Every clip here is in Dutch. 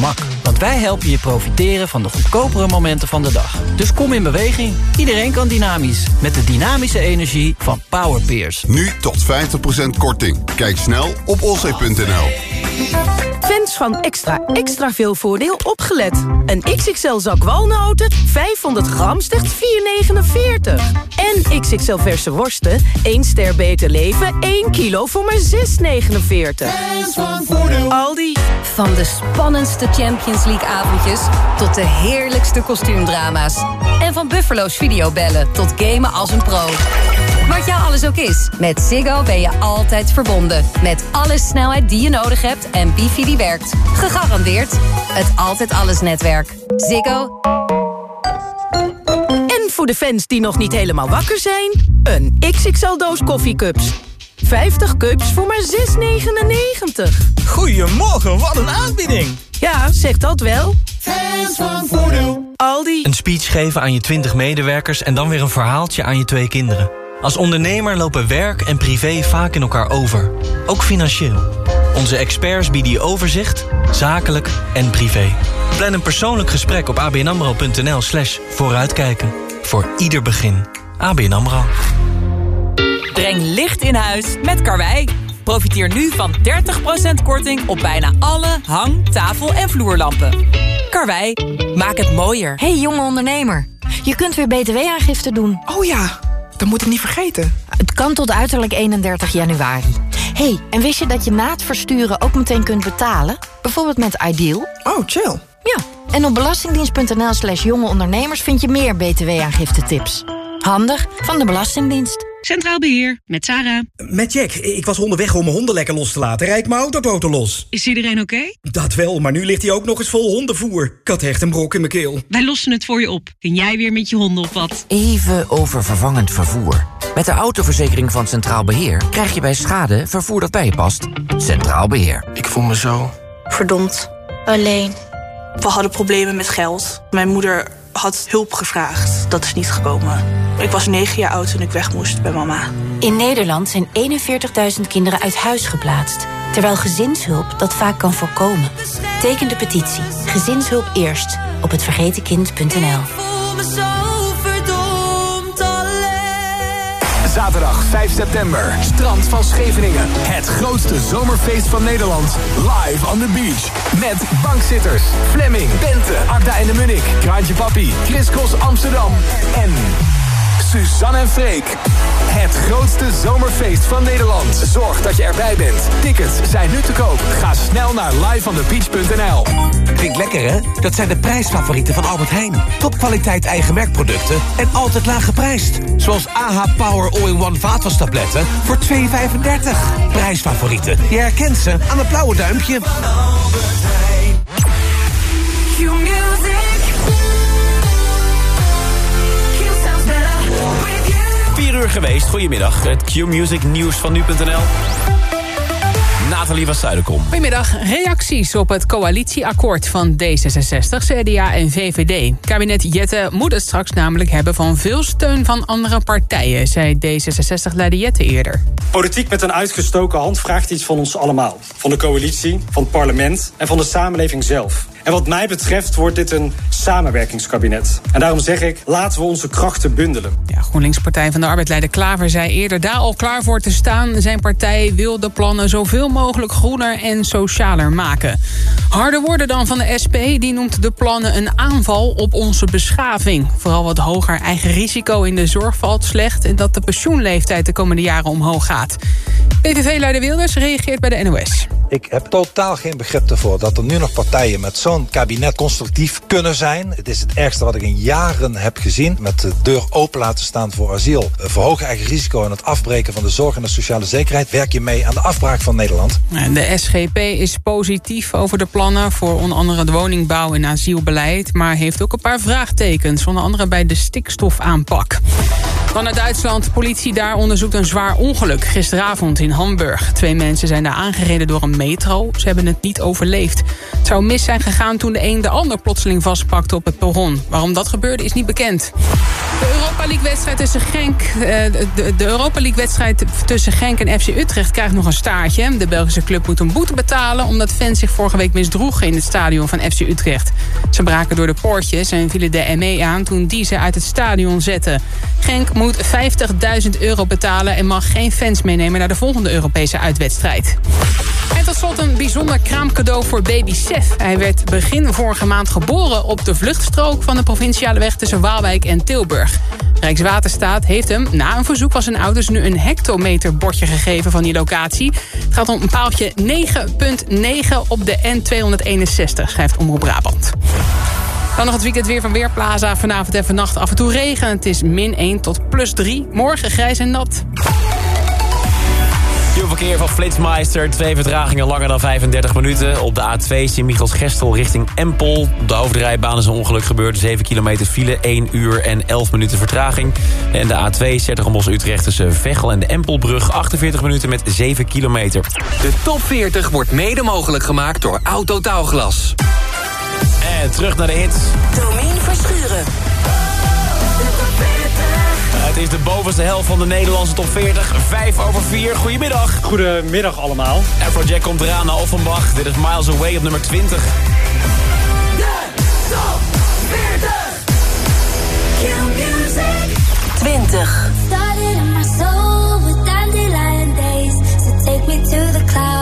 gemak. Want wij helpen je profiteren van de goedkopere momenten van de dag. Dus kom in beweging. Iedereen kan dynamisch. Met de dynamische energie van Powerpeers. Nu tot 50% korting. Kijk snel op olzee.nl. Fans van extra extra veel voordeel opgelet. Een XXL zak walnoten, 500 gram, slechts 4,49. En XXL verse worsten, 1 ster beter leven, 1 kilo voor maar 6,49. Aldi. Van de spannendste Champions League avondjes tot de heerlijkste kostuumdrama's. En van Buffalo's videobellen tot gamen als een pro. Wat jou alles ook is, met Ziggo ben je altijd verbonden. Met alle snelheid die je nodig hebt en wifi die werkt. Gegarandeerd het Altijd Alles netwerk. Ziggo. En voor de fans die nog niet helemaal wakker zijn... een XXL-doos koffiecups. 50 cups voor maar 6,99. Goedemorgen, wat een aanbieding! Ja, zeg dat wel. Fans van Voordeel. Aldi. Een speech geven aan je 20 medewerkers en dan weer een verhaaltje aan je twee kinderen. Als ondernemer lopen werk en privé vaak in elkaar over. Ook financieel. Onze experts bieden je overzicht, zakelijk en privé. Plan een persoonlijk gesprek op abnamro.nl slash vooruitkijken. Voor ieder begin. ABN AMRO. Breng licht in huis met Karwei. Profiteer nu van 30% korting op bijna alle hang-, tafel- en vloerlampen. Karwei, maak het mooier. Hey jonge ondernemer, je kunt weer btw-aangifte doen. Oh ja, dat moet ik niet vergeten. Het kan tot uiterlijk 31 januari. hey, en wist je dat je na het versturen ook meteen kunt betalen? Bijvoorbeeld met Ideal? Oh, chill. Ja, en op belastingdienst.nl slash jonge ondernemers... vind je meer btw-aangifte-tips. Handig van de Belastingdienst. Centraal Beheer, met Sarah. Met Jack. Ik was onderweg om mijn honden lekker los te laten. Rijd mijn autoboten los. Is iedereen oké? Dat wel, maar nu ligt hij ook nog eens vol hondenvoer. Ik had echt een brok in mijn keel. Wij lossen het voor je op. Kun jij weer met je honden op wat? Even over vervangend vervoer. Met de autoverzekering van Centraal Beheer... krijg je bij schade vervoer dat bij je past. Centraal Beheer. Ik voel me zo... Verdomd. Alleen. We hadden problemen met geld. Mijn moeder had hulp gevraagd. Dat is niet gekomen. Ik was negen jaar oud toen ik weg moest bij mama. In Nederland zijn 41.000 kinderen uit huis geplaatst. Terwijl gezinshulp dat vaak kan voorkomen. Teken de petitie Gezinshulp Eerst op hetvergetenkind.nl. Zaterdag 5 september, strand van Scheveningen. Het grootste zomerfeest van Nederland. Live on the beach. Met bankzitters, Fleming, Bente, Agda en de Munnik, Kraantje Papi, Chris Amsterdam en Suzanne en Freek. Het grootste zomerfeest van Nederland. Zorg dat je erbij bent. Tickets zijn nu te koop. Ga snel naar liveonthebeach.nl. Klinkt lekker, hè? Dat zijn de prijsfavorieten van Albert Heijn. Topkwaliteit eigen merkproducten en altijd laag geprijsd. Zoals AH Power All-in-One vaatwastabletten voor 2,35. Prijsfavorieten. Je herkent ze aan het blauwe duimpje. 4 geweest. Goedemiddag. Het Q-Music nieuws van nu.nl. Nathalie van Zuiderkom. Goedemiddag. Reacties op het coalitieakkoord van D66, CDA en VVD. Kabinet Jette moet het straks namelijk hebben van veel steun van andere partijen... zei D66-leider Jette eerder. Politiek met een uitgestoken hand vraagt iets van ons allemaal. Van de coalitie, van het parlement en van de samenleving zelf. En wat mij betreft wordt dit een samenwerkingskabinet. En daarom zeg ik, laten we onze krachten bundelen. Ja, GroenLinks Partij van de Arbeid Klaver zei eerder daar al klaar voor te staan. Zijn partij wil de plannen zoveel mogelijk groener en socialer maken. Harde woorden dan van de SP, die noemt de plannen een aanval op onze beschaving. Vooral wat hoger eigen risico in de zorg valt slecht... en dat de pensioenleeftijd de komende jaren omhoog gaat. PVV-leider Wilders reageert bij de NOS. Ik heb totaal geen begrip ervoor dat er nu nog partijen met zo'n kabinet constructief kunnen zijn. Het is het ergste wat ik in jaren heb gezien. Met de deur open laten staan voor asiel. Verhogen eigen risico en het afbreken van de zorg en de sociale zekerheid. Werk je mee aan de afbraak van Nederland. De SGP is positief over de plannen voor onder andere de woningbouw en asielbeleid. Maar heeft ook een paar vraagtekens. Onder andere bij de stikstofaanpak. Naar Duitsland. Politie daar onderzoekt een zwaar ongeluk gisteravond in Hamburg. Twee mensen zijn daar aangereden door een metro. Ze hebben het niet overleefd. Het zou mis zijn gegaan toen de een de ander plotseling vastpakte op het perron. Waarom dat gebeurde is niet bekend. De Europa League wedstrijd tussen Genk. eh, de, Europa League wedstrijd tussen Genk en FC Utrecht krijgt nog een staartje. Belgische club moet een boete betalen omdat fans zich vorige week misdroegen in het stadion van FC Utrecht. Ze braken door de poortjes en vielen de ME aan toen die ze uit het stadion zetten. Genk moet 50.000 euro betalen en mag geen fans meenemen naar de volgende Europese uitwedstrijd. En tot slot een bijzonder kraamcadeau voor baby Sef. Hij werd begin vorige maand geboren op de vluchtstrook van de provinciale weg tussen Waalwijk en Tilburg. Rijkswaterstaat heeft hem na een verzoek van zijn ouders nu een hectometerbordje gegeven van die locatie. Het gaat om een paaltje 9.9 op de N261, schrijft Omroep Brabant. Dan nog het weekend weer van Weerplaza. Vanavond en vannacht af en toe regen. Het is min 1 tot plus 3. Morgen grijs en nat. Verkeer van Flitsmeister. Twee vertragingen langer dan 35 minuten. Op de A2 Sint-Michels-Gestel richting Empel. Op de hoofdrijbaan is een ongeluk gebeurd. 7 kilometer file, 1 uur en 11 minuten vertraging. En de A2 Zettergembos-Utrecht tussen Veghel en de Empelbrug. 48 minuten met 7 kilometer. De top 40 wordt mede mogelijk gemaakt door Autotaalglas. En terug naar de hits. Domien Verschuren. Is de bovenste helft van de Nederlandse top 40. 5 over 4. Goedemiddag. Goedemiddag allemaal. Afrojack komt eraan naar Offenbach. Dit is Miles Away op nummer 20. Top 40. Q-Music. 20. Started in my soul with dandelion days. So take me to the clouds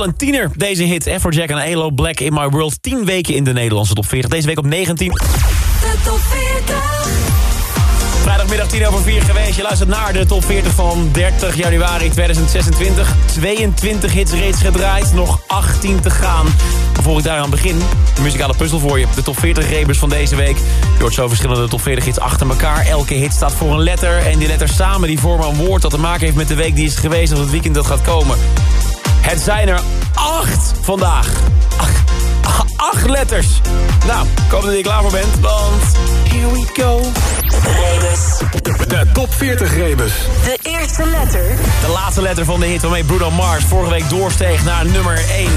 Officieel een tiener, deze hit. Afrojack en Elo Black in My World. 10 weken in de Nederlandse top 40. Deze week op 19. De top 40. Vrijdagmiddag 10 over 4 geweest. Je luistert naar de top 40 van 30 januari 2026. 22 hits reeds gedraaid. Nog 18 te gaan. Maar voor ik daar aan begin, een muzikale puzzel voor je. De top 40 rebus van deze week. Je hoort zo verschillende top 40 hits achter elkaar. Elke hit staat voor een letter. En die letters samen die vormen een woord dat te maken heeft met de week die is geweest. Of het weekend dat gaat komen. Het zijn er acht vandaag. Acht, acht letters. Nou, ik hoop dat je er klaar voor bent, want here we go. Rebus. De top 40 rebus. De eerste letter. De laatste letter van de hit waarmee Bruno Mars vorige week doorsteeg naar nummer 1. De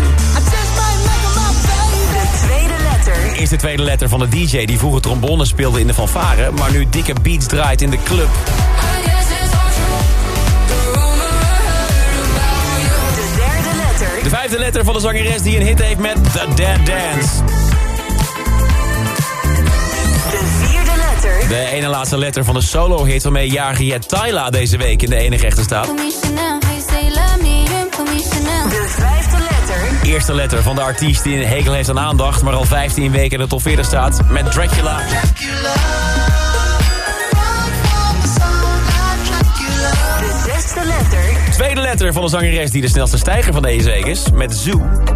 tweede letter. Is de tweede letter van de DJ die vroeger trombone speelde in de fanfare... maar nu dikke beats draait in de club. Vijfde letter van de zangeres die een hit heeft met The Dead Dance. De vierde letter. De ene laatste letter van de solo-hit waarmee Jargiet Tyla deze week in de enige echte staat. De vijfde letter. Eerste letter van de artiest die een hekel heeft aan aandacht... maar al 15 weken in de top 40 staat met Dracula. Tweede letter van de zangeres die de snelste stijger van deze week is, met Zoo. De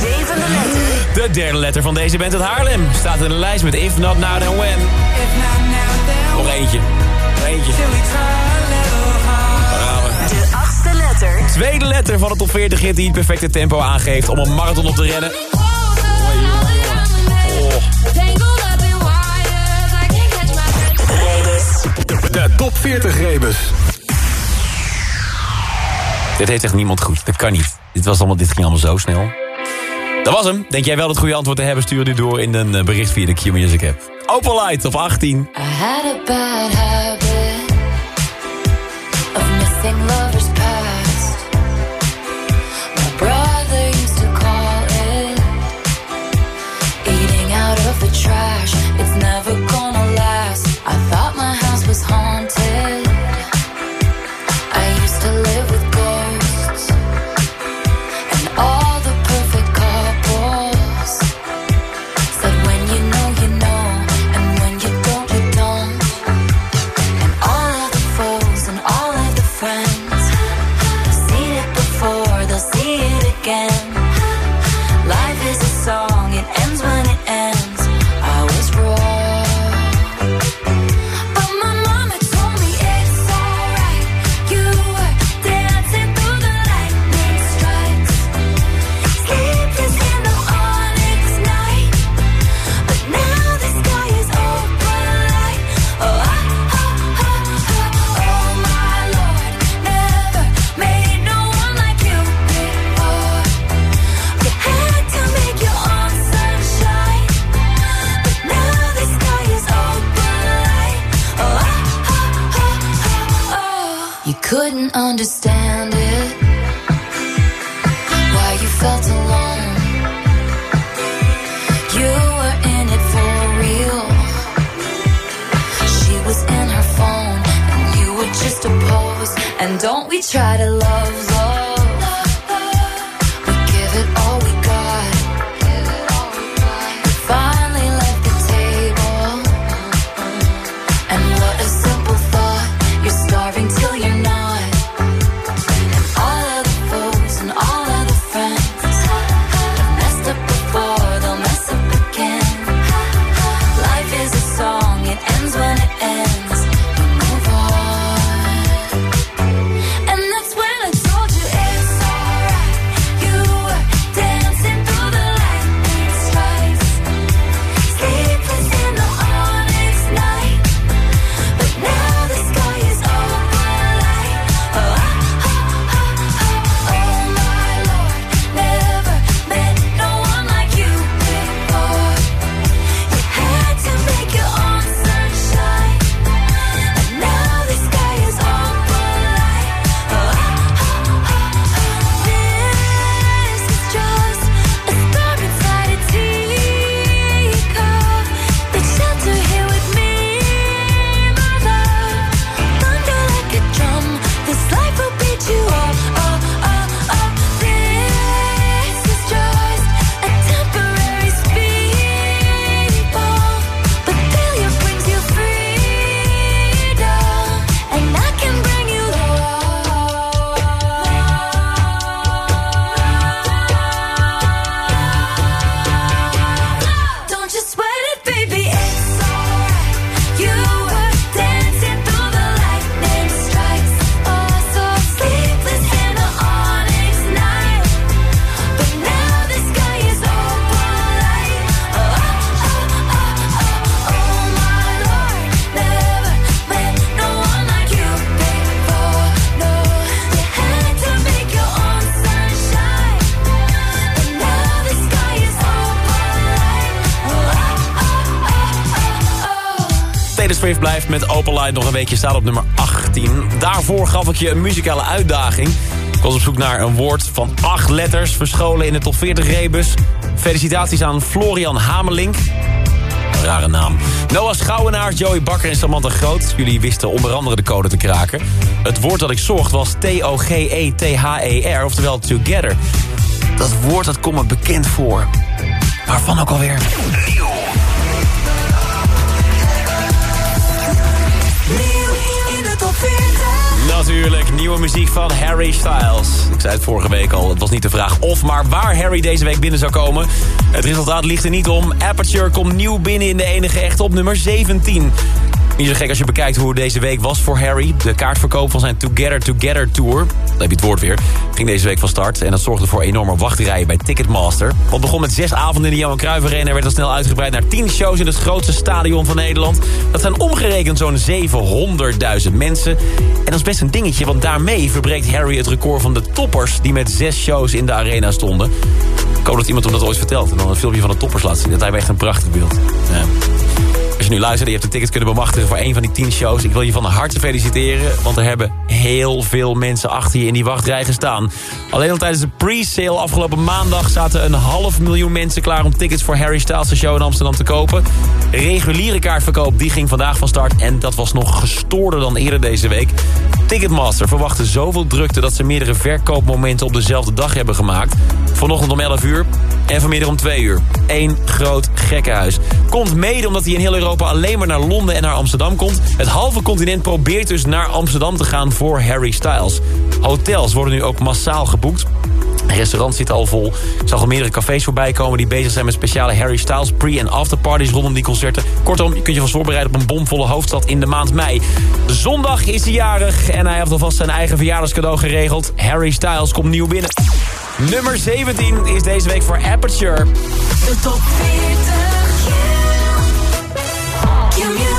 zevende letter. De derde letter van deze band uit Haarlem staat in de lijst met If Not Now Then When. Nog eentje. Nog eentje. De achtste letter. Tweede letter van de top 40 hit die het perfecte tempo aangeeft om een marathon op te rennen. De top 40 rebus. Dit heeft echt niemand goed. Dat kan niet. Dit, was allemaal, dit ging allemaal zo snel. Dat was hem. Denk jij wel het goede antwoord te hebben? Stuur dit door in een eh, bericht via de Q-Music app. Opal Light op 18. I had a bad habit of missing lovers Swift blijft met Open Line nog een weekje staan op nummer 18. Daarvoor gaf ik je een muzikale uitdaging. Ik was op zoek naar een woord van acht letters... verscholen in de top 40 rebus. Felicitaties aan Florian Hamelink. Een rare naam. Noah Schouwenaar, Joey Bakker en Samantha Groot. Jullie wisten onder andere de code te kraken. Het woord dat ik zocht was T-O-G-E-T-H-E-R, oftewel together. Dat woord dat komt me bekend voor. Waarvan ook alweer? Nieuw in de top 40. Natuurlijk, nieuwe muziek van Harry Styles. Ik zei het vorige week al, het was niet de vraag of, maar waar Harry deze week binnen zou komen. Het resultaat ligt er niet om. Aperture komt nieuw binnen in de enige echt op nummer 17. Niet zo gek als je bekijkt hoe deze week was voor Harry. De kaartverkoop van zijn Together Together Tour, daar heb je het woord weer, ging deze week van start. En dat zorgde voor enorme wachtrijen bij Ticketmaster. Het begon met zes avonden in de Johan Cruijff Arena... en werd al snel uitgebreid naar tien shows in het grootste stadion van Nederland. Dat zijn omgerekend zo'n 700.000 mensen. En dat is best een dingetje, want daarmee verbreekt Harry het record van de toppers... die met zes shows in de arena stonden. Ik hoop dat iemand hem dat ooit vertelt en dan een filmpje van de toppers laat zien. Dat me echt een prachtig beeld. Ja. Als je nu luistert en je hebt de tickets kunnen bemachtigen voor een van die tien shows... ik wil je van harte feliciteren, want er hebben heel veel mensen achter je in die wachtrij gestaan. Alleen al tijdens de pre-sale afgelopen maandag zaten een half miljoen mensen klaar... om tickets voor Harry Styles' show in Amsterdam te kopen. Reguliere kaartverkoop die ging vandaag van start en dat was nog gestoorder dan eerder deze week. Ticketmaster verwachtte zoveel drukte dat ze meerdere verkoopmomenten op dezelfde dag hebben gemaakt. Vanochtend om 11 uur en vanmiddag om 2 uur. Eén groot gekkenhuis. Komt mede omdat hij in heel Europa alleen maar naar Londen en naar Amsterdam komt. Het halve continent probeert dus naar Amsterdam te gaan voor Harry Styles. Hotels worden nu ook massaal geboekt. Restaurants zitten al vol. Ik zag al meerdere cafés voorbij komen die bezig zijn met speciale Harry Styles pre- en afterparties rondom die concerten. Kortom, je kunt je vast voorbereiden op een bomvolle hoofdstad in de maand mei. Zondag is hij jarig en hij heeft alvast zijn eigen verjaardagscadeau geregeld. Harry Styles komt nieuw binnen. Nummer 17 is deze week voor Aperture. De top 40. Q-Music.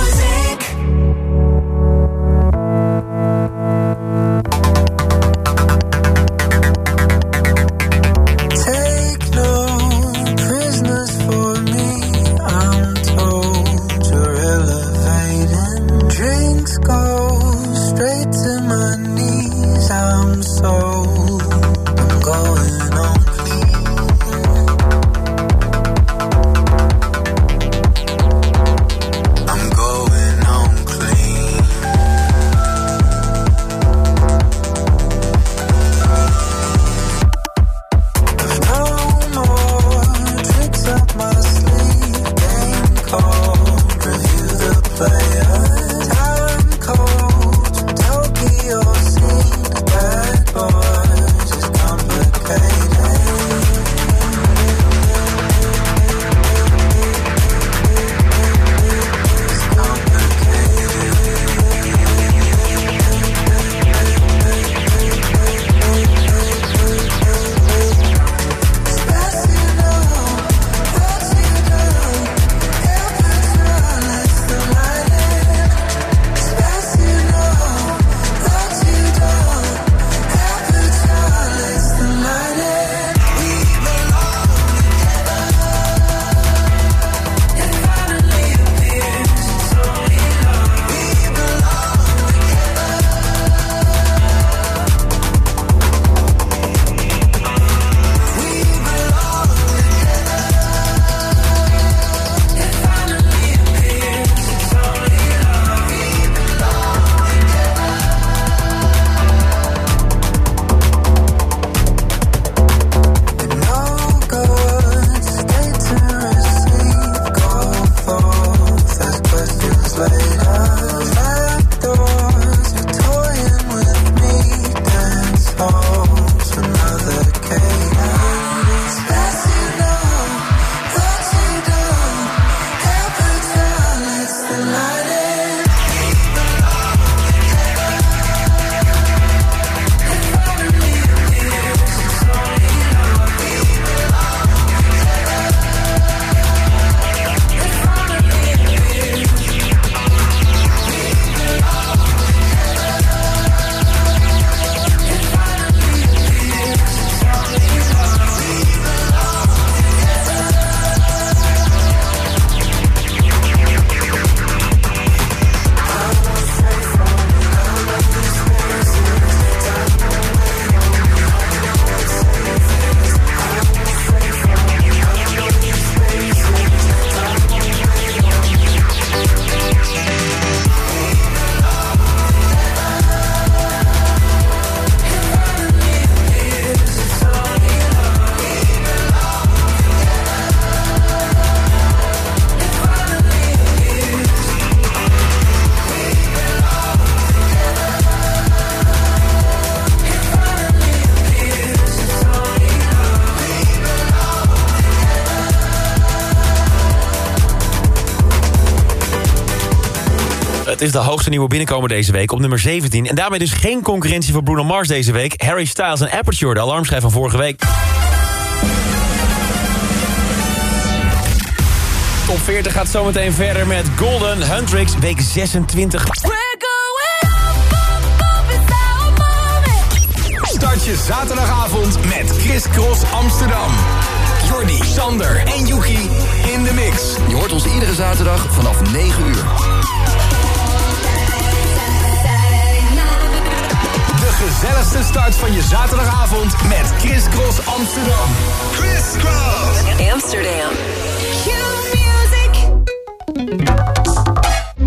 Is de hoogste nieuwe binnenkomer deze week op nummer 17. En daarmee dus geen concurrentie voor Bruno Mars deze week. Harry Styles en Aperture, de alarmschijf van vorige week. Top 40 gaat zometeen verder met Golden Huntrix, week 26. Start je zaterdagavond met Chris Cross Amsterdam. Jordi, Sander en Yuki in de mix. Je hoort ons iedere zaterdag vanaf 9 uur. Gezelligste start van je zaterdagavond met Chris Cross Amsterdam. Chris Cross Amsterdam.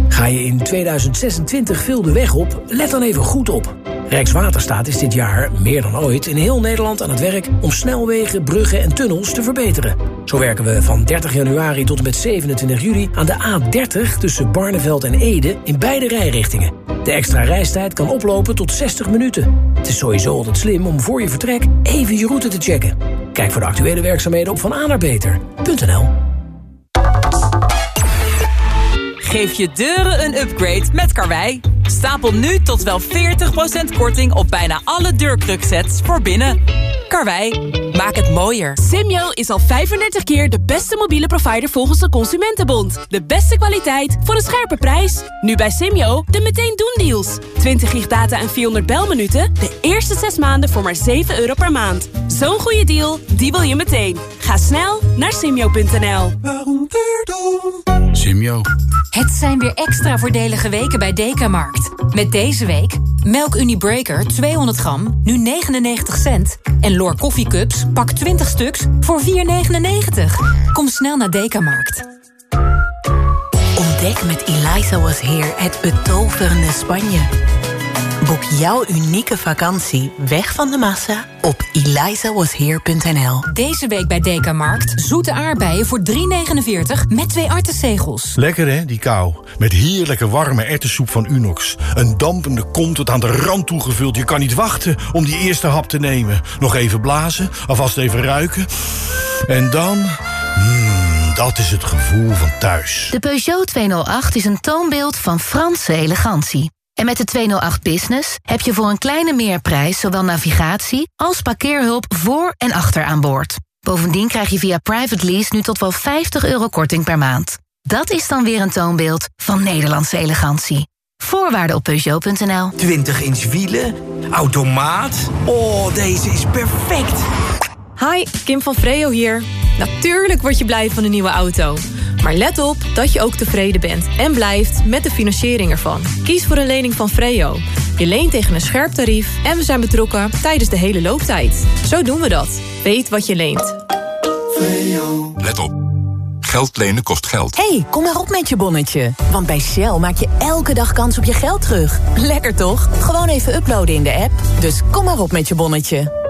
Ga je in 2026 veel de weg op? Let dan even goed op. Rijkswaterstaat is dit jaar, meer dan ooit, in heel Nederland aan het werk om snelwegen, bruggen en tunnels te verbeteren. Zo werken we van 30 januari tot en met 27 juli aan de A30 tussen Barneveld en Ede in beide rijrichtingen. De extra reistijd kan oplopen tot 60 minuten. Het is sowieso altijd slim om voor je vertrek even je route te checken. Kijk voor de actuele werkzaamheden op vananaarbeter.nl. Geef je deuren een upgrade met Karwei. Stapel nu tot wel 40% korting op bijna alle deurkruksets voor binnen. Karwei, maak het mooier. Simyo is al 35 keer de beste mobiele provider volgens de Consumentenbond. De beste kwaliteit voor een scherpe prijs. Nu bij Simyo de meteen doen deals. 20 gig data en 400 belminuten. De eerste 6 maanden voor maar 7 euro per maand. Zo'n goede deal, die wil je meteen. Ga snel naar simyo.nl. Simyo. Het zijn weer extra voordelige weken bij Dekamarkt. Met deze week Melk Unibreaker 200 gram, nu 99 cent. En Lor koffiecups, pak 20 stuks voor 4,99. Kom snel naar Dekamarkt. Ontdek met Eliza Was Here het betoverende Spanje. Boek jouw unieke vakantie weg van de massa op elizawasheer.nl. Deze week bij Dekamarkt zoete aardbeien voor 3,49 met twee artenzegels. Lekker hè, die kou. Met heerlijke warme ertessoep van Unox. Een dampende kom tot aan de rand toegevuld. Je kan niet wachten om die eerste hap te nemen. Nog even blazen, alvast even ruiken. En dan... Mmm, dat is het gevoel van thuis. De Peugeot 208 is een toonbeeld van Franse elegantie. En met de 208 Business heb je voor een kleine meerprijs... zowel navigatie als parkeerhulp voor en achter aan boord. Bovendien krijg je via private lease nu tot wel 50 euro korting per maand. Dat is dan weer een toonbeeld van Nederlandse elegantie. Voorwaarden op Peugeot.nl. 20 inch wielen, automaat. Oh, deze is perfect. Hi, Kim van Freo hier. Natuurlijk word je blij van een nieuwe auto. Maar let op dat je ook tevreden bent en blijft met de financiering ervan. Kies voor een lening van Freo. Je leent tegen een scherp tarief en we zijn betrokken tijdens de hele looptijd. Zo doen we dat. Weet wat je leent. Let op. Geld lenen kost geld. hey, kom maar op met je bonnetje. Want bij Shell maak je elke dag kans op je geld terug. Lekker toch? Gewoon even uploaden in de app. Dus kom maar op met je bonnetje.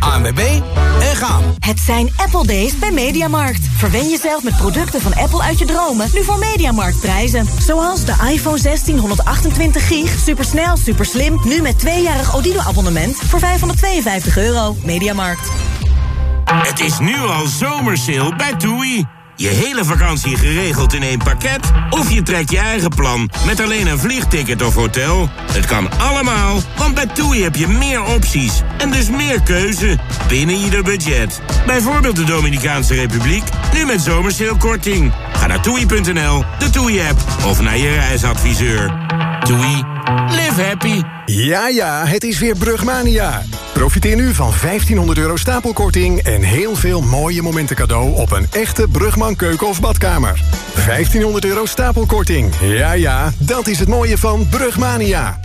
ANWB en gaan. Het zijn Apple Days bij Mediamarkt. Verwen jezelf met producten van Apple uit je dromen. Nu voor Mediamarkt prijzen. Zoals de iPhone 16 128 gig. Supersnel, superslim. Nu met tweejarig Odido-abonnement voor 552 euro. Mediamarkt. Het is nu al zomersale bij TUI. Je hele vakantie geregeld in één pakket? Of je trekt je eigen plan met alleen een vliegticket of hotel? Het kan allemaal, want bij TUI heb je meer opties en dus meer keuze binnen ieder budget. Bijvoorbeeld de Dominicaanse Republiek, nu met zomersalekorting. Ga naar toei.nl, de TUI-app of naar je reisadviseur. TUI, live happy. Ja, ja, het is weer Brugmania. Profiteer nu van 1500 euro stapelkorting... en heel veel mooie momenten cadeau op een echte Brugman keuken of badkamer. 1500 euro stapelkorting. Ja, ja, dat is het mooie van Brugmania.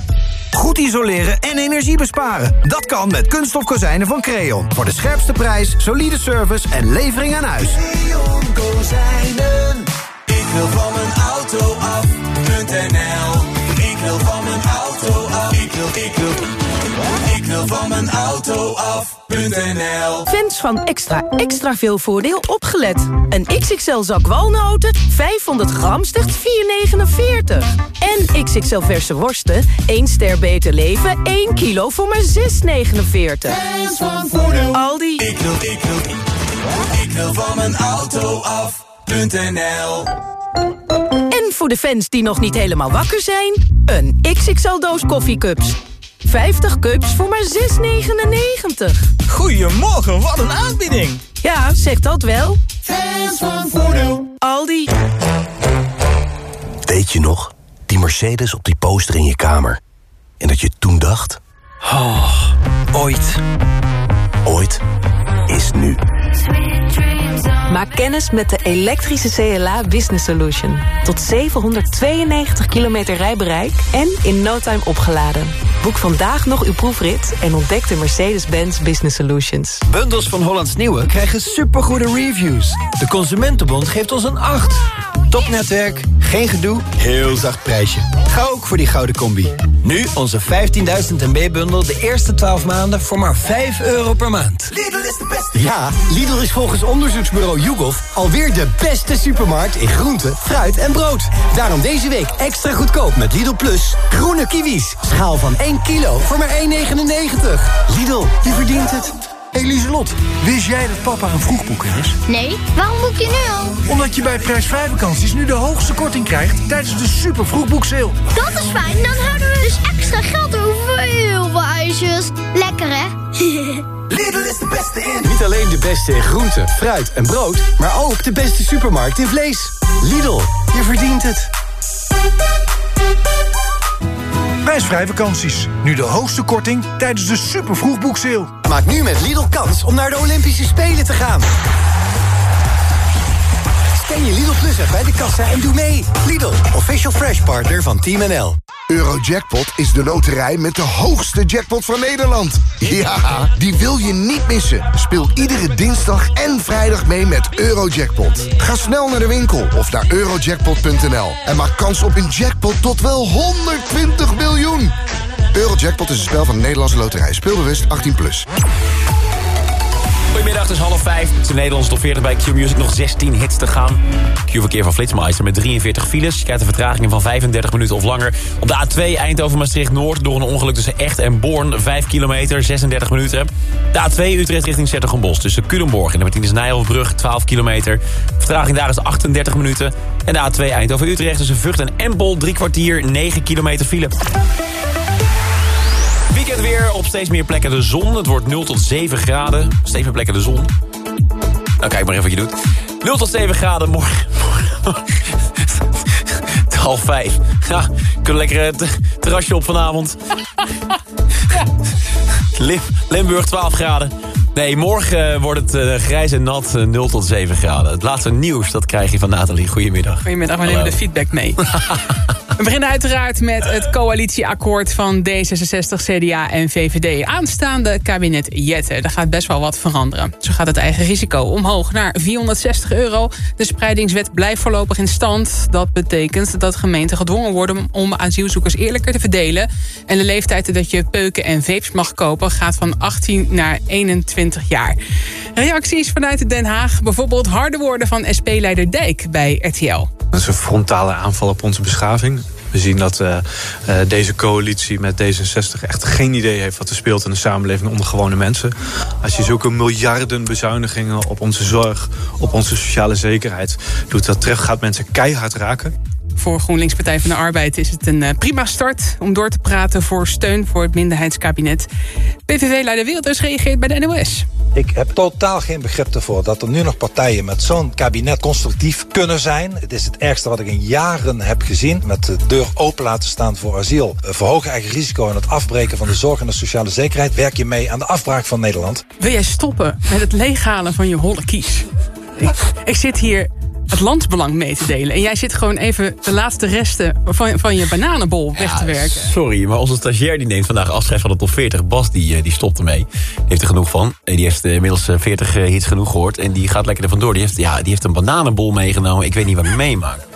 Goed isoleren en energie besparen. Dat kan met kunststof kozijnen van Creon. Voor de scherpste prijs, solide service en levering aan huis. Creon kozijnen. Ik wil van mijn auto af.nl Ik wil van mijn auto af. Ik wil, ik wil, van mijn auto af.nl Fans van extra extra veel voordeel opgelet. Een XXL zak walnoten, 500 gram, slechts 4,49. En XXL verse worsten, 1 ster beter leven, 1 kilo voor maar 6,49. Fans van voordeel. Aldi. Ik wil, ik wil, ik wil van mijn auto af.nl En voor de fans die nog niet helemaal wakker zijn... een XXL doos koffiecups. 50 cups voor maar 6,99. Goedemorgen, wat een aanbieding. Ja, zeg dat wel. Fans van voordeel. Aldi. Weet je nog? Die Mercedes op die poster in je kamer. En dat je toen dacht... Oh, ooit. Ooit is nu. Maak kennis met de elektrische CLA Business Solution. Tot 792 kilometer rijbereik en in no time opgeladen. Boek vandaag nog uw proefrit en ontdek de Mercedes-Benz Business Solutions. Bundels van Hollands Nieuwe krijgen supergoede reviews. De Consumentenbond geeft ons een 8. Topnetwerk, geen gedoe, heel zacht prijsje. Ga ook voor die gouden combi. Nu onze 15.000 MB-bundel de eerste 12 maanden voor maar 5 euro per maand. Lidl is de beste. Ja, Lidl is volgens onderzoeksbureau YouGov alweer de beste supermarkt in groente, fruit en brood. Daarom deze week extra goedkoop met Lidl Plus. Groene kiwis, schaal van 1 kilo voor maar 1,99. Lidl, je verdient het. Hé Lieselot, wist jij dat papa een vroegboeker is? Nee, waarom boek je nu al? Omdat je bij prijsvrij vakanties nu de hoogste korting krijgt tijdens de super vroegboekseil. Dat is fijn, dan houden we dus extra geld over voor heel veel ijsjes. Lekker hè? Lidl is de beste in. Niet alleen de beste in groente, fruit en brood, maar ook de beste supermarkt in vlees. Lidl, je verdient het. Prijsvrij vakanties. Nu de hoogste korting tijdens de super vroegboekseil. Maak nu met Lidl kans om naar de Olympische Spelen te gaan. Scan je Lidl Plus bij de kassa en doe mee. Lidl, official fresh partner van Team NL. Eurojackpot is de loterij met de hoogste jackpot van Nederland. Ja, die wil je niet missen. Speel iedere dinsdag en vrijdag mee met Eurojackpot. Ga snel naar de winkel of naar eurojackpot.nl en maak kans op een jackpot tot wel 120 miljoen. Eurojackpot is een spel van de Nederlandse loterij. Speelbewust 18+. Plus. Goedemiddag, het is half vijf. Het is de Nederlandse top 40 bij Q-Music. Nog 16 hits te gaan. Q-verkeer van Flitsmeister met 43 files. Je krijgt de vertragingen van 35 minuten of langer. Op de A2 Eindhoven-Maastricht-Noord... door een ongeluk tussen Echt en Born. 5 kilometer, 36 minuten. De A2 Utrecht richting Zettergenbos. Tussen Culemborg en de Martinus Nijhoffbrug. 12 kilometer. Vertraging daar is 38 minuten. En de A2 Eindhoven-Utrecht tussen Vught en Empel. Drie kwartier, 9 kilometer file. Weekend weer op steeds meer plekken de zon. Het wordt 0 tot 7 graden. Steeds meer plekken de zon. Nou, kijk maar even wat je doet. 0 tot 7 graden morgen. half 5. Ja, kunnen lekker het terrasje op vanavond. Lim Limburg 12 graden. Nee, morgen wordt het uh, grijs en nat uh, 0 tot 7 graden. Het laatste nieuws, dat krijg je van Nathalie. Goedemiddag. Goedemiddag, we nemen de feedback mee. We beginnen uiteraard met het coalitieakkoord van D66, CDA en VVD. Aanstaande kabinet Jette. Daar gaat best wel wat veranderen. Zo gaat het eigen risico omhoog naar 460 euro. De spreidingswet blijft voorlopig in stand. Dat betekent dat gemeenten gedwongen worden om asielzoekers eerlijker te verdelen. En de leeftijd dat je peuken en vapes mag kopen gaat van 18 naar 21 jaar. Reacties vanuit Den Haag. Bijvoorbeeld harde woorden van SP-leider Dijk bij RTL. Dat is een frontale aanval op onze beschaving. We zien dat uh, uh, deze coalitie met D66 echt geen idee heeft wat er speelt in de samenleving onder gewone mensen. Als je zulke miljarden bezuinigingen op onze zorg, op onze sociale zekerheid doet, dat treft, gaat mensen keihard raken. Voor GroenLinks Partij van de Arbeid is het een prima start... om door te praten voor steun voor het minderheidskabinet. PVV-leider Wilders reageert bij de NOS. Ik heb totaal geen begrip ervoor dat er nu nog partijen met zo'n kabinet constructief kunnen zijn. Het is het ergste wat ik in jaren heb gezien. Met de deur open laten staan voor asiel. Verhogen eigen risico en het afbreken van de zorg en de sociale zekerheid. Werk je mee aan de afbraak van Nederland. Wil jij stoppen met het leeghalen van je holle kies? Ik, ik zit hier het landsbelang mee te delen. En jij zit gewoon even de laatste resten van, van je bananenbol weg te werken. Sorry, maar onze stagiair die neemt vandaag afscheid van de top 40. Bas, die, die stopt ermee. Die heeft er genoeg van. Die heeft inmiddels 40 hits genoeg gehoord. En die gaat lekker er vandoor. Die heeft, ja, die heeft een bananenbol meegenomen. Ik weet niet wat hij meemaakt.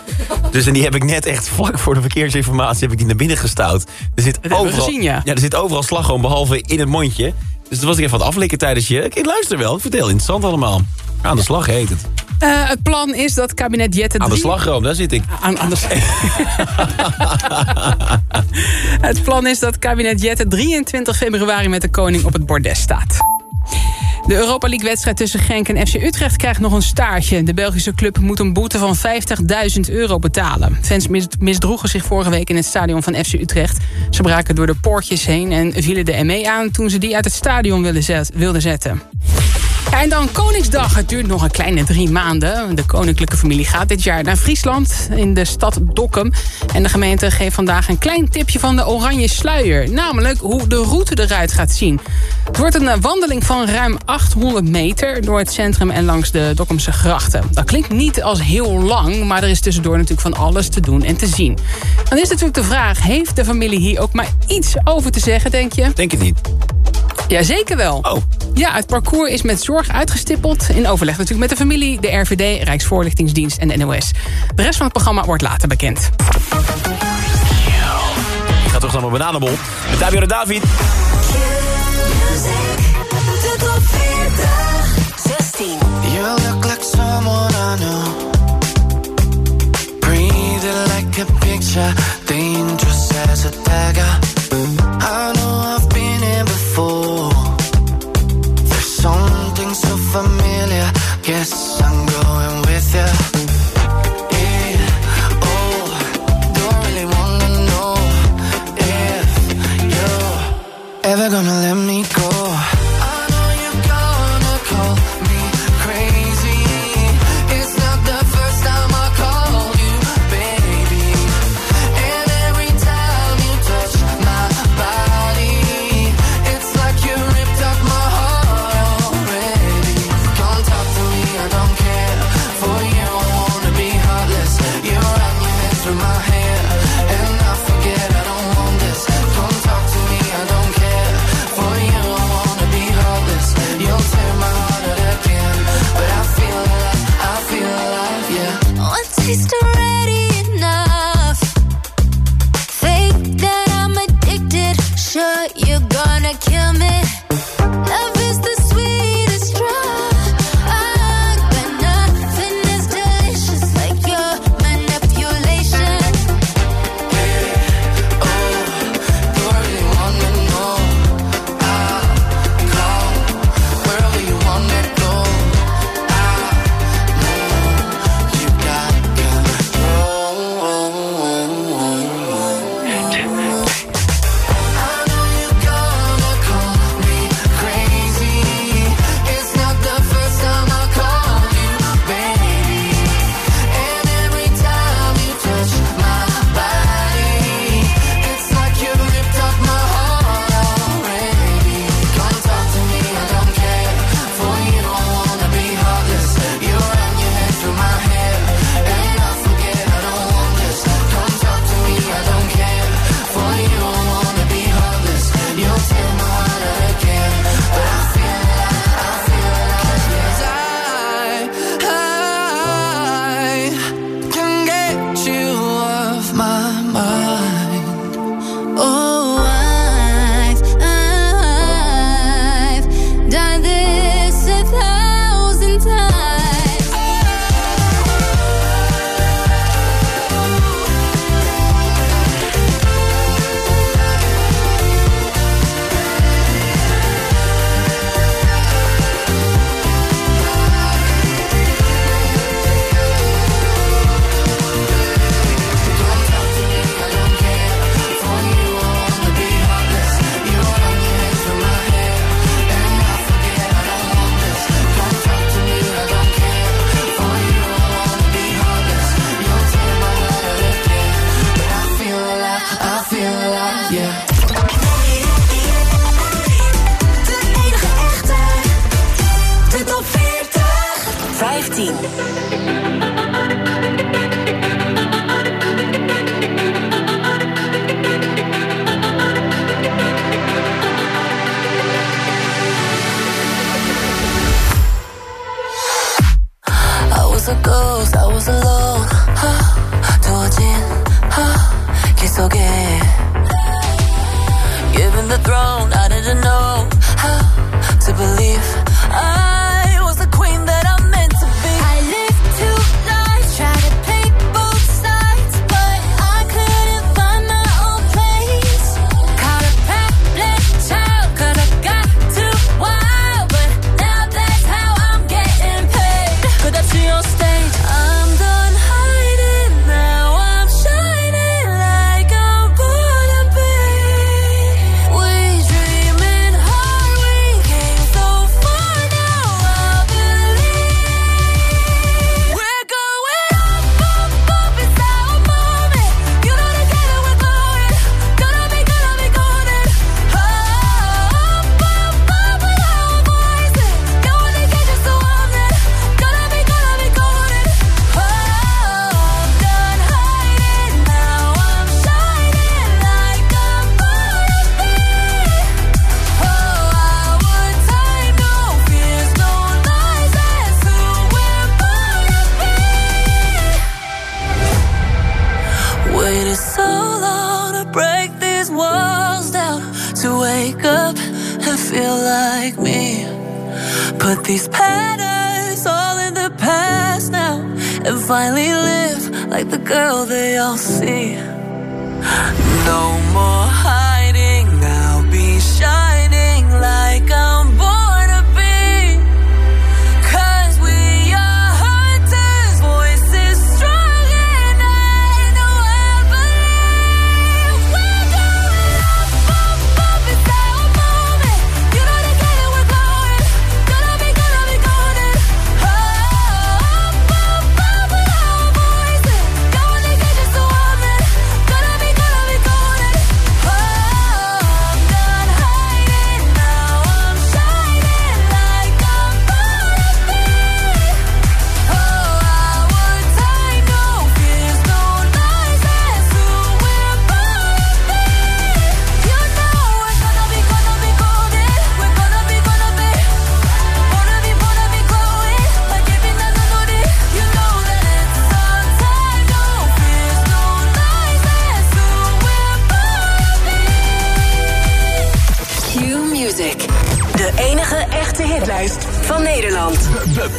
Dus en die heb ik net echt vlak voor de verkeersinformatie heb ik die naar binnen gestouwd. Er zit overal, gezien, ja. er zit overal slagroom, behalve in het mondje. Dus toen was ik even wat aflikken tijdens je. Ik luister wel, ik het heel interessant allemaal. Aan de slag heet het. Eh, het plan is dat kabinet Jette... Aan de slagroom, daar zit ik. Aan, aan de het plan is dat kabinet Jette 23 februari met de koning op het bordes staat. De Europa League-wedstrijd tussen Genk en FC Utrecht krijgt nog een staartje. De Belgische club moet een boete van 50.000 euro betalen. Fans mis- misdroegen zich vorige week in het stadion van FC Utrecht. Ze braken door de poortjes heen en vielen de ME aan... toen ze die uit het stadion wilden zetten. En dan Koningsdag. Het duurt nog een kleine drie maanden. De koninklijke familie gaat dit jaar naar Friesland in de stad Dokkum. En de gemeente geeft vandaag een klein tipje van de oranje sluier. Namelijk hoe de route eruit gaat zien. Het wordt een eh, wandeling van ruim 800 meter door het centrum en langs de Dokkumse grachten. Dat klinkt niet als heel lang, maar er is tussendoor natuurlijk van alles te doen en te zien. Dan is natuurlijk de vraag, heeft de familie hier ook maar iets over te zeggen, denk je? Denk het niet. Jazeker wel. Oh. Ja, het parcours is met zorg uitgestippeld. In overleg natuurlijk met de familie, de RVD, Rijksvoorlichtingsdienst en de NOS. De rest van het programma wordt later bekend. Ik ga terug naar mijn bananenbol. Met David. De top 40. 16. You look like someone I know. Breathing like a picture. Dangerous as a dagger. I familiar. Guess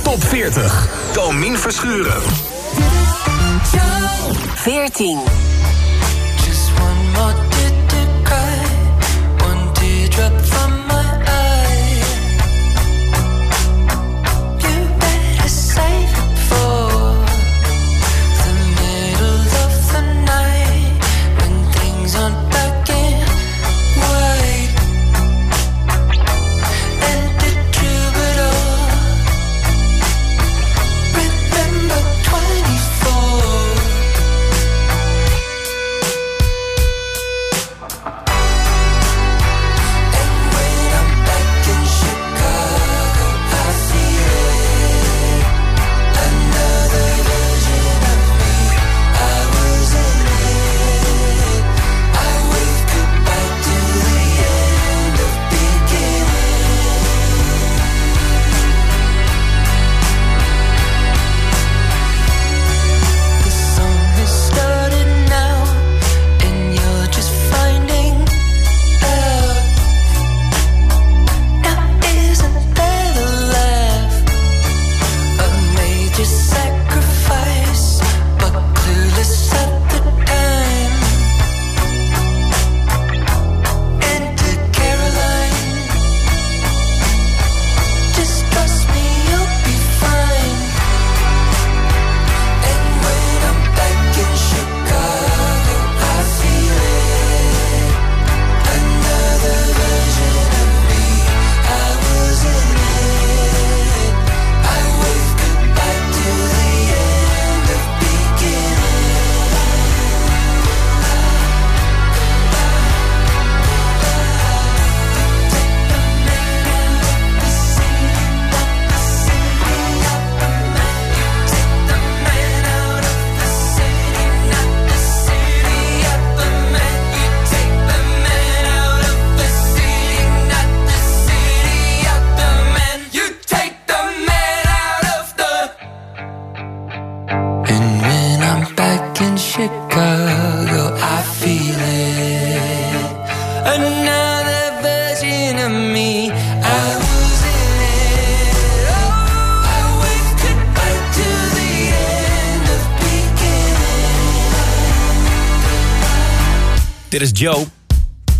top 40. Domien Verschuren. 14. Just one more Joe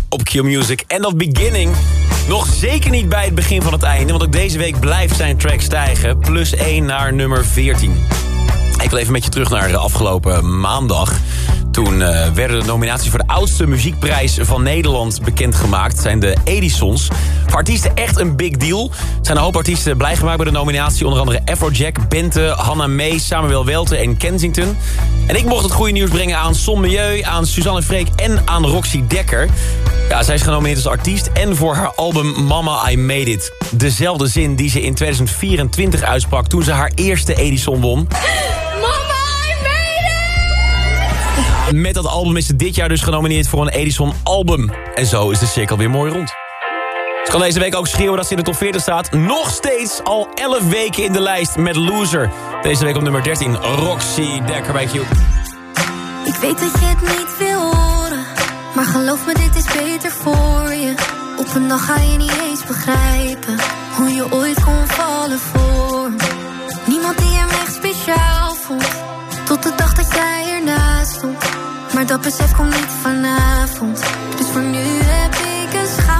op Q Music. End of Beginning. Nog zeker niet bij het begin van het einde, want ook deze week blijft zijn track stijgen. Plus 1 naar nummer 14. Ik wil even met je terug naar de afgelopen maandag. Toen eh, werden de nominaties voor de oudste muziekprijs van Nederland bekendgemaakt. Zijn de Edisons. Artiesten echt een big deal. Zijn een hoop artiesten blij gemaakt bij de nominatie. Onder andere Afrojack, Bente, Hannah May, Samuel Welte en Kensington. En ik mocht het goede nieuws brengen aan Son Milieu, aan Suzanne Freek en aan Roxy Dekker. Ja, zij is genomineerd als artiest en voor haar album Mama I Made It. Dezelfde zin die ze in 2024 uitsprak toen ze haar eerste Edison won. Mama, I made Met dat album is ze dit jaar dus genomineerd voor een Edison album. En zo is de cirkel weer mooi rond. Ze kan deze week ook schreeuwen dat ze in de top 40 staat. Nog steeds al 11 weken in de lijst met Loser. Deze week op nummer 13, Roxy Dekker bij Q. Ik weet dat je het niet wil horen. Maar geloof me, dit is beter voor je. Op een dag ga je niet eens begrijpen. Hoe je ooit kon vallen voor Niemand die hem echt speciaal vond. Tot de dag dat jij ernaast stond. Maar dat besef komt niet vanavond. Dus voor nu heb ik een schaal.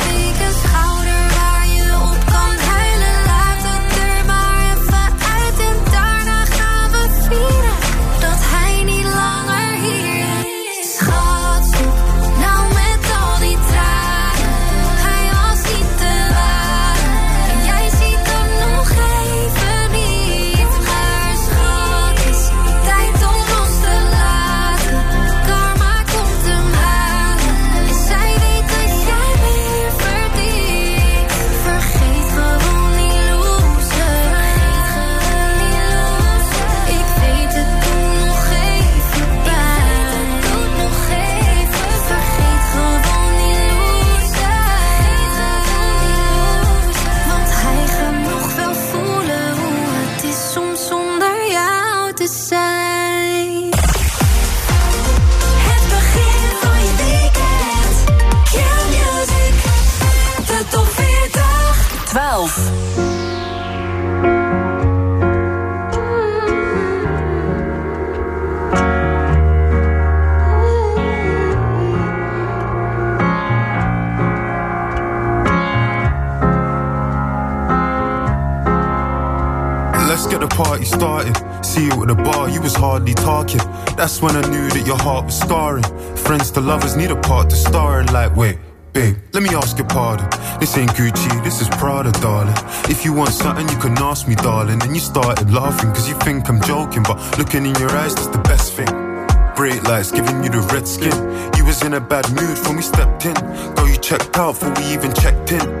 When I knew that your heart was scarring. Friends to lovers need a part to star in. Like, wait, babe, let me ask your pardon. This ain't Gucci, this is Prada, darling. If you want something, you can ask me, darling. And you started laughing, cause you think I'm joking. But looking in your eyes, that's the best thing. Great lights giving you the red skin. You was in a bad mood when we stepped in. Girl, you checked out before we even checked in.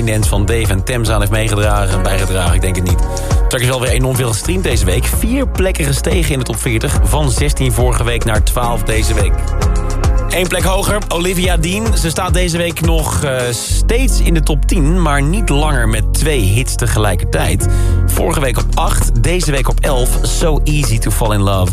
Of Raindance van Dave en Thames aan heeft meegedragen, bijgedragen, ik denk het niet. Track is wel weer enorm veel gestreamd deze week. Vier plekken gestegen in de top 40. Van 16 vorige week naar 12 deze week. Eén plek hoger, Olivia Dean. Ze staat deze week nog uh, steeds in de top 10... maar niet langer met twee hits tegelijkertijd. Vorige week op 8, deze week op 11. So easy to fall in love.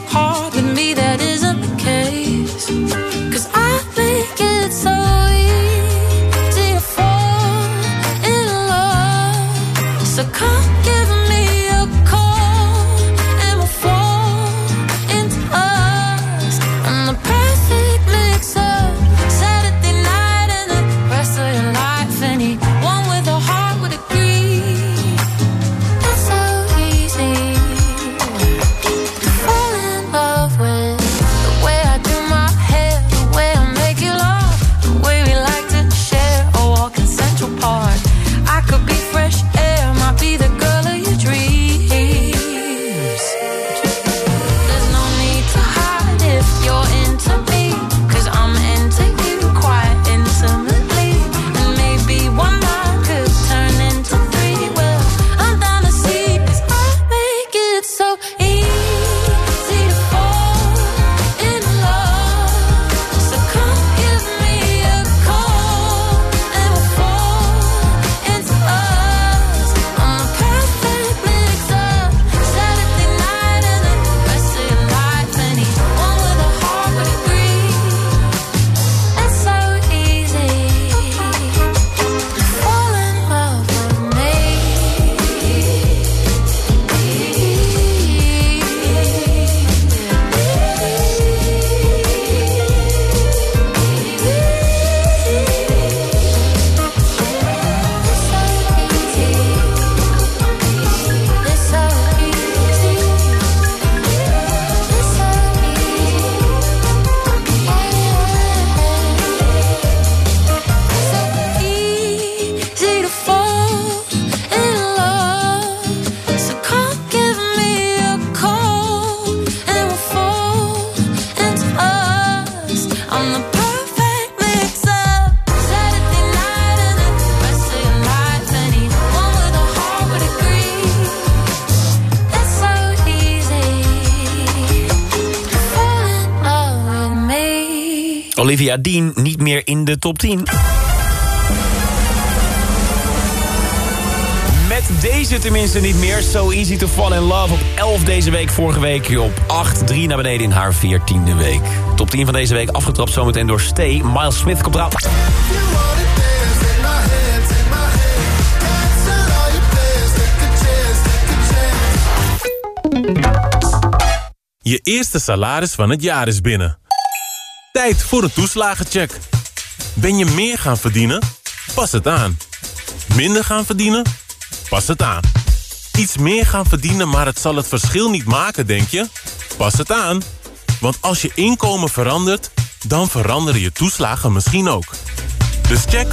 Olivia Dean niet meer in de top 10. Met deze tenminste niet meer. So easy to fall in love. Op 11 deze week, vorige week op 8. 3 naar beneden in haar 14e week. Top 10 van deze week afgetrapt zometeen door Stay. Miles Smith komt eraan. Je eerste salaris van het jaar is binnen. Tijd voor een toeslagencheck. Ben je meer gaan verdienen? Pas het aan. Minder gaan verdienen? Pas het aan. Iets meer gaan verdienen, maar het zal het verschil niet maken, denk je? Pas het aan. Want als je inkomen verandert, dan veranderen je toeslagen misschien ook. Dus check,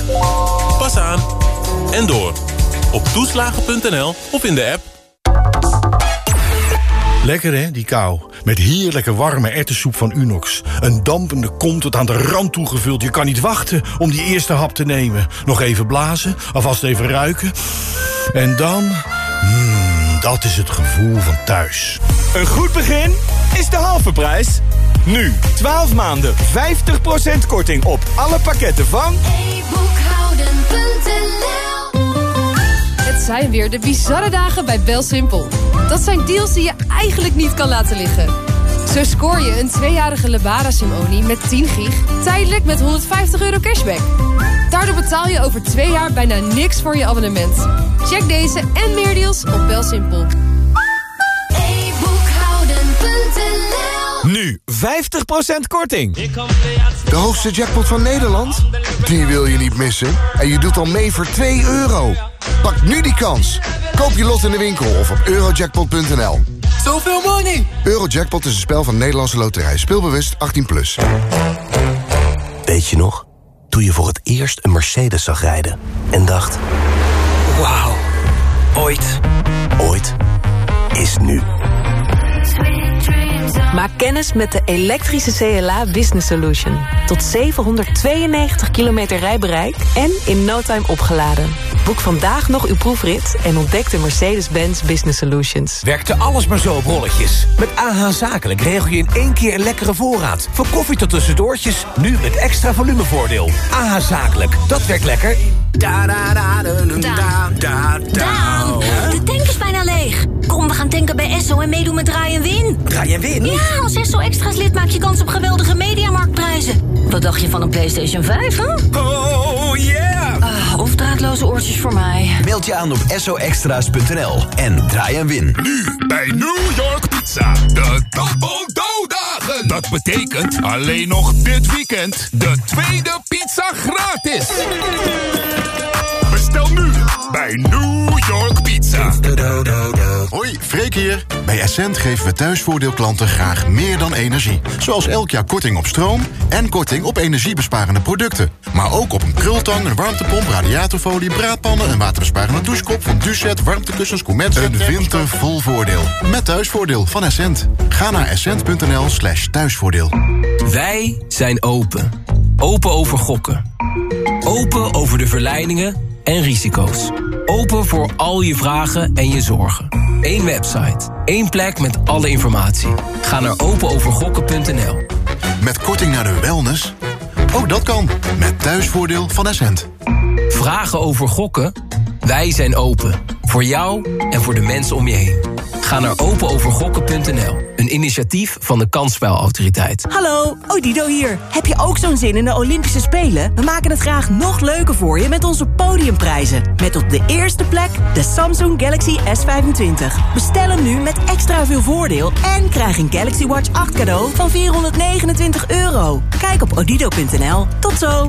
pas aan en door. Op toeslagen.nl of in de app. Lekker hè, die kou. Met heerlijke warme ertessoep van Unox. Een dampende kom tot aan de rand toegevuld. Je kan niet wachten om die eerste hap te nemen. Nog even blazen, alvast even ruiken. En dan... Mmm, dat is het gevoel van thuis. Een goed begin is de halve prijs. Nu, 12 maanden, 50% korting op alle pakketten van... Het zijn weer de bizarre dagen bij BelSimpel. Dat zijn deals die je eigenlijk niet kan laten liggen. Zo scoor je een tweejarige Lebara Simonie met 10 gig... tijdelijk met 150 euro cashback. Daardoor betaal je over twee jaar bijna niks voor je abonnement. Check deze en meer deals op BelSimpel. Nu, Nu 50% korting. De hoogste jackpot van Nederland? Die wil je niet missen. En je doet al mee voor 2 euro. Pak nu die kans. Koop je lot in de winkel of op eurojackpot.nl. Zoveel money! Eurojackpot is een spel van Nederlandse Loterij. Speelbewust 18+. Plus. Weet je nog? Toen je voor het eerst een Mercedes zag rijden. En dacht... Wauw. Ooit. Ooit. Is nu. Maak kennis met de elektrische CLA Business Solution. Tot 792 kilometer rijbereik en in no time opgeladen. Boek vandaag nog uw proefrit en ontdek de Mercedes-Benz Business Solutions. Werkte alles maar zo op rolletjes? Met AH Zakelijk regel je in één keer een lekkere voorraad. Van koffie tot tussendoortjes, nu met extra volumevoordeel. AH Zakelijk, dat werkt lekker. Da, da, da, da, da, da, Daan, de tank is bijna leeg. Kom, we gaan tanken bij Esso en meedoen met Draai en Win. Draai en Win? Ja, als Esso Extra's lid maak je kans op geweldige mediamarktprijzen. Wat dacht je van een PlayStation 5, hè? Oh, yeah! Ah, of draadloze oortjes voor mij. Meld je aan op soextra's.nl en draai en win. Nu bij New York Pizza. De Double Dough Dat betekent alleen nog dit weekend de tweede pizza gratis. Bestel nu bij New York Pizza. Hoi, Freek hier. Bij Essent geven we thuisvoordeelklanten graag meer dan energie. Zoals elk jaar korting op stroom en korting op energiebesparende producten. Maar ook op een krultang, een warmtepomp, radiatorfolie, braadpannen... een waterbesparende douchekop van Ducet, warmtekussens, Comet... Een winter vol voordeel. Met thuisvoordeel van Essent. Ga naar essent.nl slash thuisvoordeel. Wij zijn open. Open over gokken. Open over de verleidingen en risico's. Open voor al je vragen en je zorgen. Eén website. één plek met alle informatie. Ga naar openovergokken.nl. Met korting naar de wellness? Ook dat kan. Met thuisvoordeel van Essent. Vragen over gokken? Wij zijn open. Voor jou en voor de mensen om je heen. Ga naar openovergokken.nl. Een initiatief van de Kansspelautoriteit. Hallo, Odido hier. Heb je ook zo'n zin in de Olympische Spelen? We maken het graag nog leuker voor je met onze podiumprijzen. Met op de eerste plek de Samsung Galaxy S25. Bestel hem nu met extra veel voordeel en krijg een Galaxy Watch 8 cadeau van 429 euro. Kijk op odido.nl. Tot zo.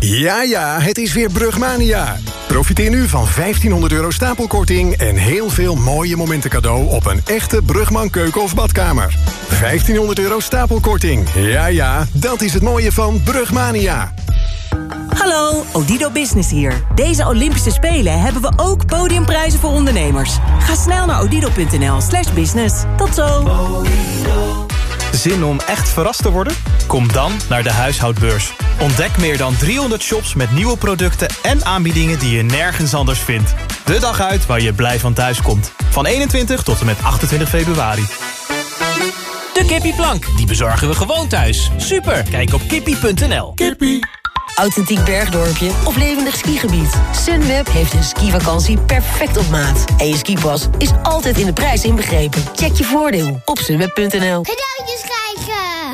Ja, ja, het is weer Brugmania. Profiteer nu van 1500 euro stapelkorting en heel veel mooie momenten cadeau op een echte Brugman keuken of badkamer. 1500 euro stapelkorting. Ja, ja, dat is het mooie van Brugmania. Hallo, Odido Business hier. Deze Olympische Spelen hebben we ook podiumprijzen voor ondernemers. Ga snel naar odido.nl slash business. Tot zo. Zin om echt verrast te worden? Kom dan naar de huishoudbeurs. Ontdek meer dan 300 shops met nieuwe producten en aanbiedingen die je nergens anders vindt. De dag uit waar je blij van thuis komt. Van 21 tot en met 28 februari. De kippieplank, die bezorgen we gewoon thuis. Super, kijk op kippie.nl. Kippie. Authentiek bergdorpje of levendig skigebied. Sunweb heeft een skivakantie perfect op maat. En je skipas is altijd in de prijs inbegrepen. Check je voordeel op sunweb.nl.